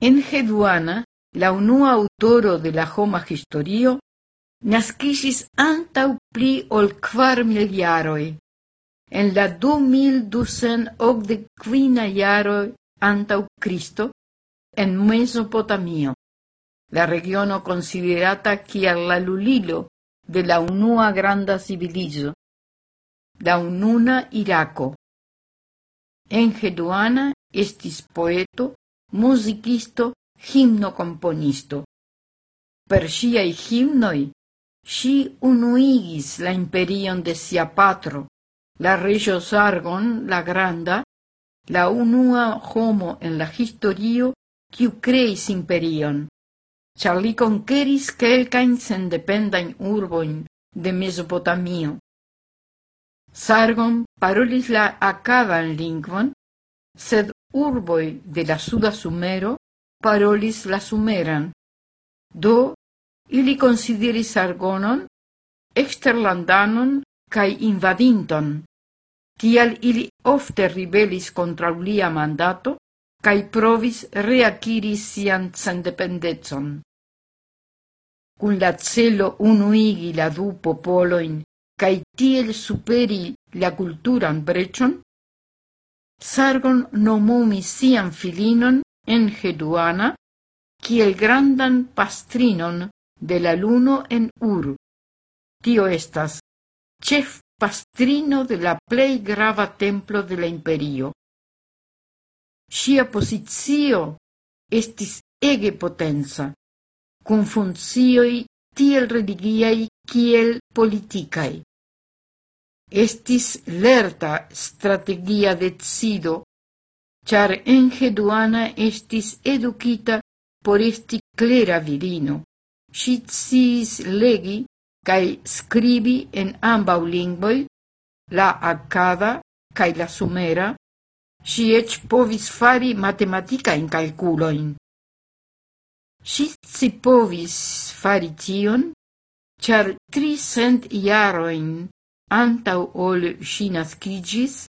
En Geduana, la unua autoro de la homa historio, nascisis antau pli ol miliaroi. En la du mil ducen og de quina iaroi antau Cristo, en Mesopotamio, la regiono considerata kiel la lulilo de la unua granda civilizo, la ununa Iraco. En Geduana estis poeto, musicisto, himno componisto. Per siai himnoi si unuigis la imperion de sia patro, la regio Sargon la Granda, la unua homo en la historio quiu creis imperion, char li conqueris quelcain sendependain urboin de Mesopotamio. Sargon parolis la acadan lingvon, sed urboi de la suda Sumero parolis la sumeran. Do, ili consideris Argonon exterlandanon cae invadinton. Tial ili ofte ribelis contra lia mandato cae provis reaciris sian sendependetson. Cun la celo unuigi la du popoloin cae tiel superi la culturan brechon, Sargon nomumis sian filinon Enheduana kiel grandan pastrinon de la luno en Ur. Tio estas chef pastrino de la plei grava templo de la imperio. Sia posizio estis ege potenza, cum funkcioj tiel religiai kiel politikaj. Estis lerta strategia decido, en Enheduana estis educita por esti clera virino. Si sciis legi cae scribi en ambau lingvoi, la accada cae la sumera, si ec povis fari matematica in calculoin. Si Ŝi scipovis fari tion, char tricent iaroin antau ol si nascigis,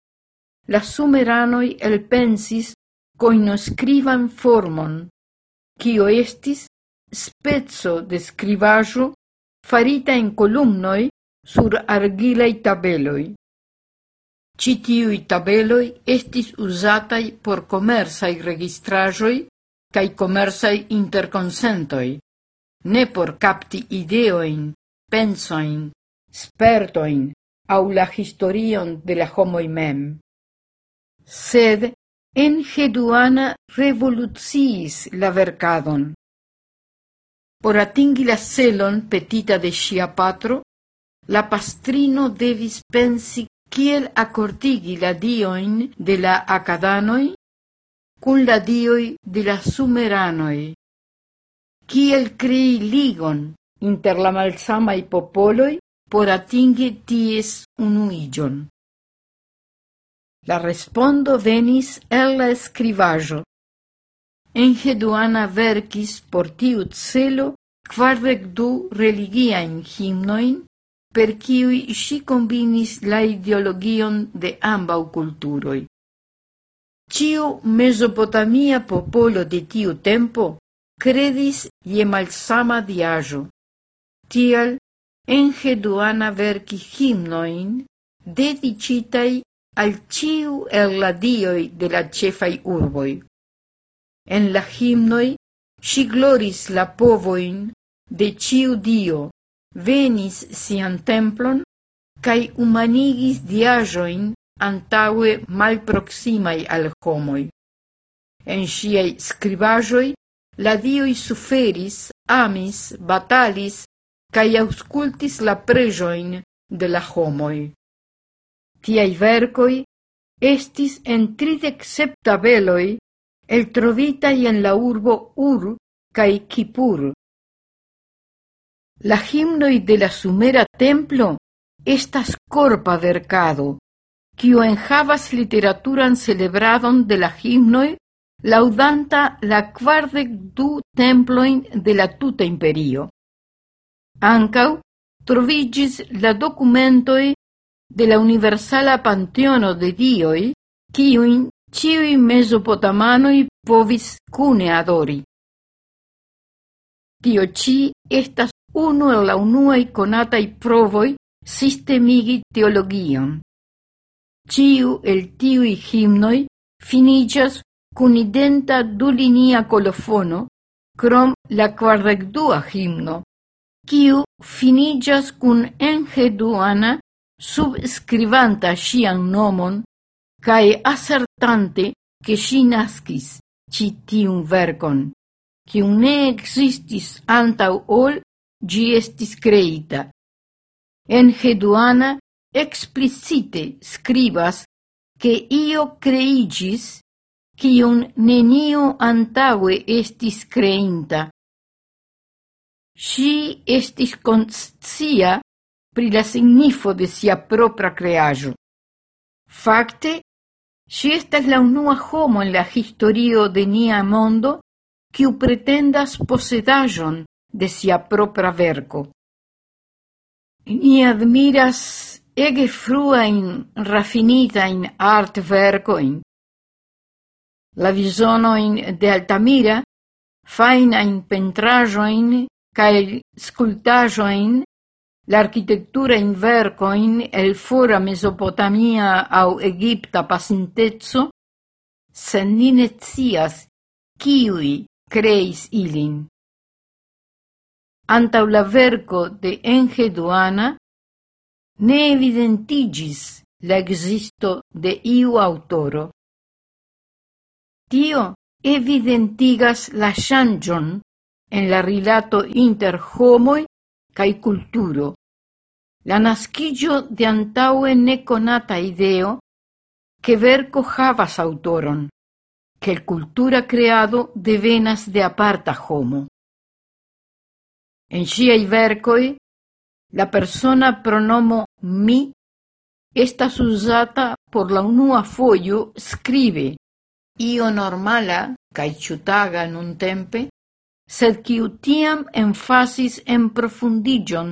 la sumeranoi elpensis coinoscrivan formon, cio estis spezzo de scrivajo farita in columnoi sur argilei tabeloi. Citiui tabeloi estis usatai por comersai registrajoi cae comersai interconsentoi, ne por capti ideoin, pensoin, spertoin, au la historion de la homoj mem. Sed en Geduana revoluciis la vercadon. Por atingi la celon petita de sia patro, la pastrino devis pensi kiel accortigi la dioin de la acadanoi cun la dioi de la sumeranoi, kiel crei ligon inter la malsamai popoloi por atingi ties unuigion. La respondo venis el la escrivajo. Engeduana verkis por tiu celo quardec du religiaen himnoin, per ciui si combinis la ideologion de ambau culturoi. Ciu mesopotamia popolo de tiu tempo credis je malsama diajo. Tial en geduana verkis himnoin dedicitai al ciu el la dioi de la cefai urboi. En la himnoi si gloris la povoin de ciu dio, venis sian templon, cae humanigis diajoin antaue malproximai al homoi. En siei scribajoi la dioi suferis, amis, batalis, auscultis la prejoin de la homoi. Tiai vercoi estis en tridec septabeloi el trovitai en la urbo Ur cae Kipur. La himnoi de la sumera templo estas corpa vercado, quio enjavas literaturan celebradon de la himnoi laudanta la quardec du temploin de la tuta imperio. Ancau trovigis la documentoi de la universala panteono de dioi, kiujn ciui mesopotamanoi povis cune adori. Tio ci estas uno el la unuae conatai provoj sistemigi teologion. Ciu el tiui himnoi finiĝas kun identa dulinia colofono, krom la kvardekdua himno, kiu finigas cun engeduana subscribanta sian nomon cae assertante che si nascis citium vercon, verkon, ne existis antau ol gi estis kreita. Enheduana explicite scribas che io creigis kiun nenio antaue estis creinta, si estis conscia pri la signifo de sia propra creajo. Fakte, si estas la unua homo en la historio de nia mondo kiu pretendas posedajon de sia propra verco. Ni admiras ege fruain rafinitain art vercoin. La visonoin de Altamira, fainain pentrajoin cae scultajoin, l'architectura in vercoin el fora Mesopotamia au egipta pasintezzo, sen ni cias kiui creis ilin. Antau la verco de Engeduana, ne evidentigis la existo de iu autoro. Tio evidentigas la changion en la rilato inter homoj kaj kulturo. La naskiĝo de antaŭe nekonata ideo, que verko havas aŭtoron, ke el kultura de venas de aparta homo. En ŝiaj verkoj la persona pronomo mi estas uzata por la unua fojo skribe, io normala kaj ĉutaga nuntempe sed kiu tiam emfasis en profundigion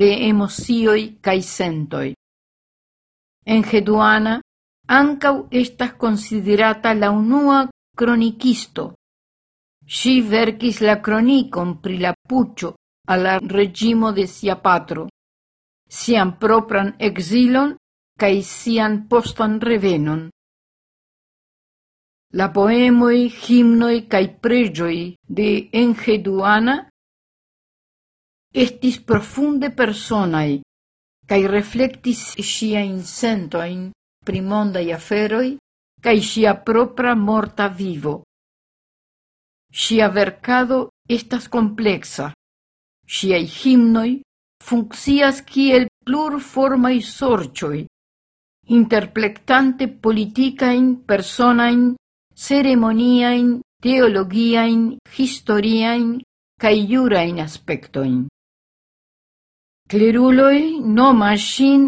de emocioj kaj sentoj. En Geduana ankaŭ estas considerata la unua kronikisto. Ŝi la kronikon pri la puĉo al la reĝimo de sia patro, sian propran exilon kaj sian postan revenon. La poemoi, himnoi cae pregioi de Enheduana estis profunde personaj cae reflectis sia incentoin primondai aferoi, cae sia propra morta vivo. Sia verkado estas kompleksa. Ŝiaj himnoi funkcias kiel plurformaj sorcioi, interplektante politicain, personain, ceremoniain, teologiain, historiain kaj jurajn aspektojn. Kleruloj nomas ŝin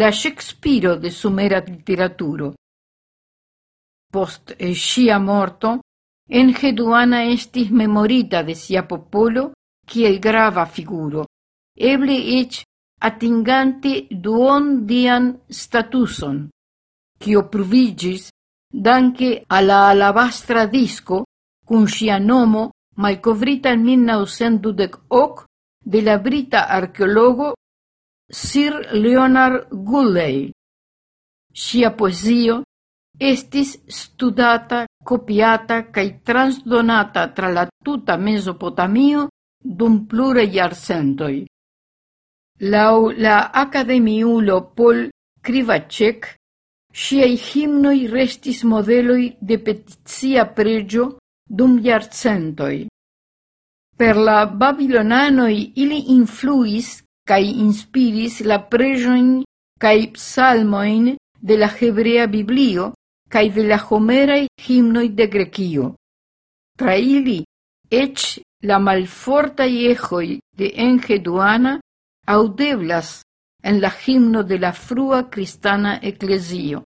la Shakespeare de sumera literaturo. Post ŝia morto, Engeduana estis memorita de sia popolo kiel grava figuro, eble eĉ atingante duondian statuson, kio pruviĝis danke alla alabastra disco cun sia nomo malcovrita en 1928 de la brita archeologo Sir Leonard Gulley. Sia poesio estis studata, copiata cae transdonata tra la tuta Mesopotamio dum plure iarcentoi. Lau la Academiulo Paul Krivacek, Sciei himnoi restis modeloi de petizia pregio dum iarcentoi. Per la babilonanoi ili influis cae inspiris la pregioin cae psalmoin de la hebrea Biblio cae de la homerae himnoi de grecio. Tra ili ec la malfortai ejoi de Engeduana audeblas en la himno de la frua cristana ecclesio.